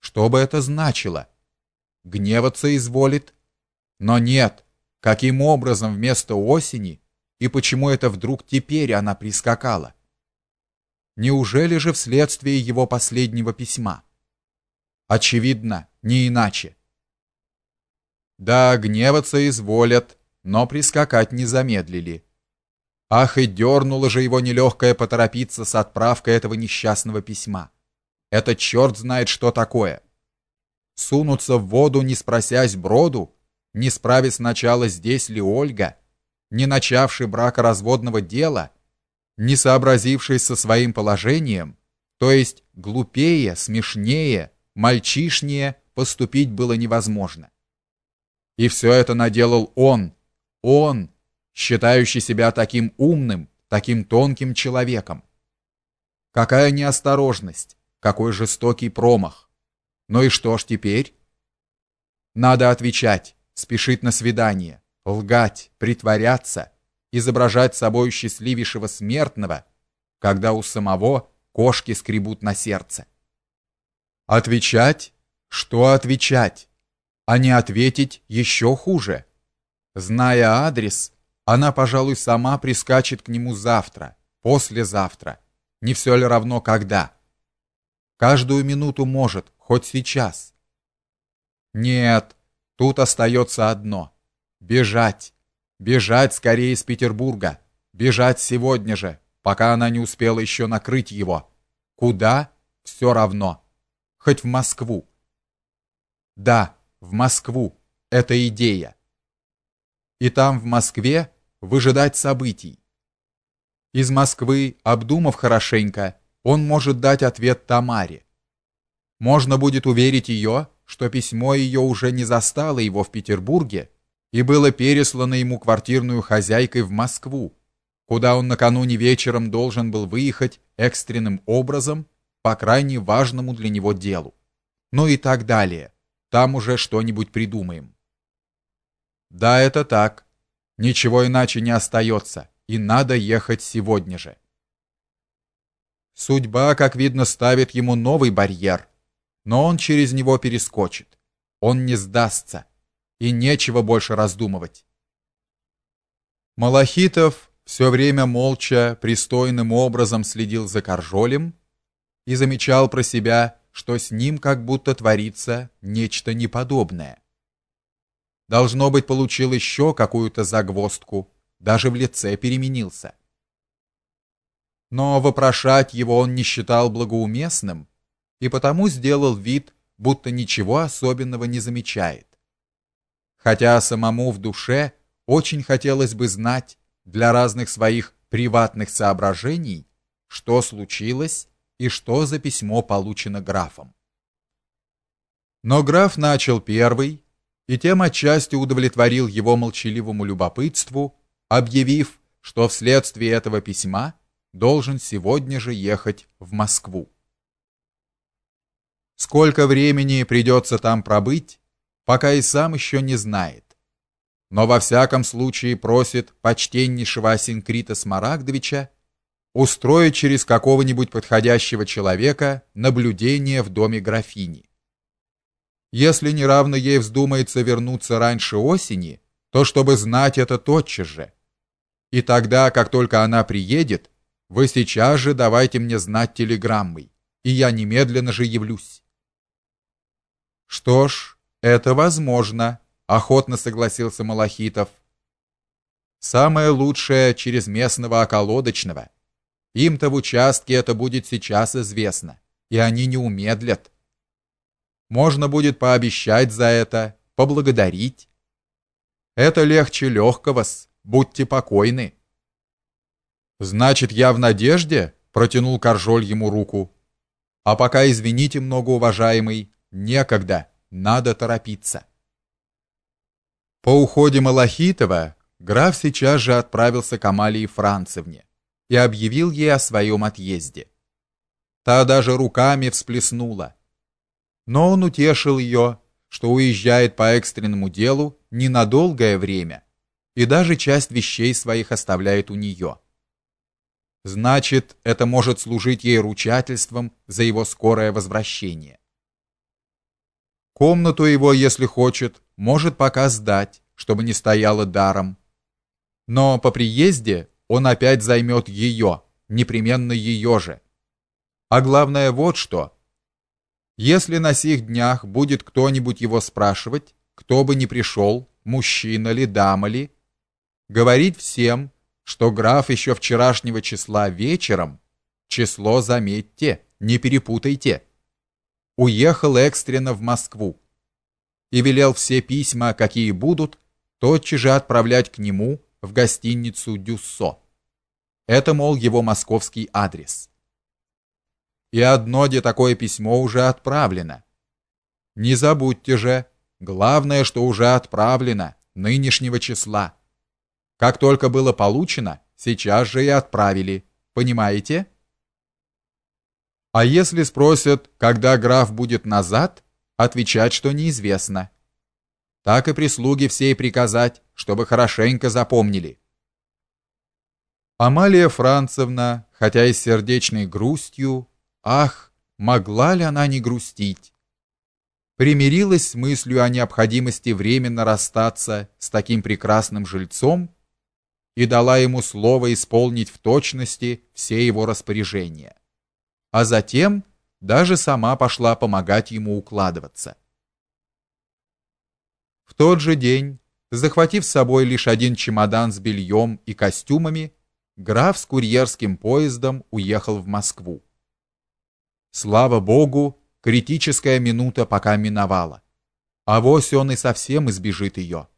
Что бы это значило? Гневаться изволит? Но нет, каким образом вместо осени и почему это вдруг теперь она прискакала? Неужели же вследствие его последнего письма? Очевидно, не иначе. Да, гневаться изволят, но прискакать не замедлили. Ах, и дернуло же его нелегкое поторопиться с отправкой этого несчастного письма. Это черт знает, что такое. Сунуться в воду, не спросясь броду, не справясь сначала здесь ли Ольга, не начавший бракоразводного дела, не сообразивший со своим положением, то есть глупее, смешнее, мальчишнее поступить было невозможно. И все это наделал он, он, считающий себя таким умным, таким тонким человеком. Какая неосторожность, какой жестокий промах. Ну и что ж теперь? Надо отвечать, спешить на свидание, лгать, притворяться, изображать собой счастливейшего смертного, когда у самого кошки скребут на сердце. Отвечать? Что отвечать? А не ответить еще хуже. Зная адрес, она, пожалуй, сама прискачет к нему завтра, послезавтра. Не все ли равно когда? Каждую минуту может, хоть сейчас. Нет, тут остается одно бежать. Бежать скорее из Петербурга. Бежать сегодня же, пока она не успела еще накрыть его. Куда? Все равно. Хоть в Москву. Да, в Москву. Это идея. И там в Москве выжидать событий. Из Москвы, обдумав хорошенько, он может дать ответ Тамаре. Можно будет уверить ее, что письмо ее уже не застало его в Петербурге и было переслано ему квартирную хозяйкой в Москву, куда он накануне вечером должен был выехать экстренным образом по крайне важному для него делу. Ну и так далее. Там уже что-нибудь придумаем. Да, это так. Ничего иначе не остается, и надо ехать сегодня же. Судьба, как видно, ставит ему новый барьер, но он через него перескочит. Он не сдастся, и нечего больше раздумывать. Малахитов все время молча, пристойным образом следил за Каржолем и замечал про себя, что с ним как будто творится нечто неподобное. Должно быть, получил еще какую-то загвоздку, даже в лице переменился. Но вопрошать его он не считал благоуместным и потому сделал вид, будто ничего особенного не замечает. Хотя самому в душе очень хотелось бы знать для разных своих приватных соображений, что случилось и что за письмо получено графом. Но граф начал первый, и тем отчасти удовлетворил его молчаливому любопытству, объявив, что вследствие этого письма должен сегодня же ехать в Москву. Сколько времени придется там пробыть, пока и сам еще не знает. Но во всяком случае просит почтеннейшего Асинкрита Смарагдовича устроить через какого-нибудь подходящего человека наблюдение в доме графини. Если неравно ей вздумается вернуться раньше осени, то чтобы знать это тотчас же. И тогда, как только она приедет, вы сейчас же давайте мне знать телеграммой, и я немедленно же явлюсь. Что ж, это возможно, охотно согласился Малахитов. Самое лучшее через местного околодочного. Им-то в участке это будет сейчас известно, и они не умедлят. Можно будет пообещать за это, поблагодарить. Это легче легкого-с, будьте покойны. Значит, я в надежде, протянул Каржоль ему руку. А пока извините, многоуважаемый, некогда, надо торопиться. По уходе Малахитова граф сейчас же отправился к Амалии Францевне и объявил ей о своем отъезде. Та даже руками всплеснула. Но он утешил ее, что уезжает по экстренному делу не на долгое время и даже часть вещей своих оставляет у нее. Значит, это может служить ей ручательством за его скорое возвращение. Комнату его, если хочет, может пока сдать, чтобы не стояло даром. Но по приезде он опять займет ее, непременно ее же. А главное вот что. Если на сих днях будет кто-нибудь его спрашивать, кто бы ни пришел, мужчина ли, дама ли, говорить всем, что граф еще вчерашнего числа вечером, число заметьте, не перепутайте, уехал экстренно в Москву и велел все письма, какие будут, тотчас же отправлять к нему в гостиницу Дюссо. Это, мол, его московский адрес. И одно де такое письмо уже отправлено. Не забудьте же, главное, что уже отправлено, нынешнего числа. Как только было получено, сейчас же и отправили. Понимаете? А если спросят, когда граф будет назад, отвечать, что неизвестно. Так и прислуги всей приказать, чтобы хорошенько запомнили. Амалия Францевна, хотя и с сердечной грустью, ах, могла ли она не грустить? Примирилась с мыслью о необходимости временно расстаться с таким прекрасным жильцом и дала ему слово исполнить в точности все его распоряжения. А затем даже сама пошла помогать ему укладываться. В тот же день, захватив с собой лишь один чемодан с бельем и костюмами, граф с курьерским поездом уехал в Москву. Слава богу, критическая минута пока миновала. а Авось он и совсем избежит ее.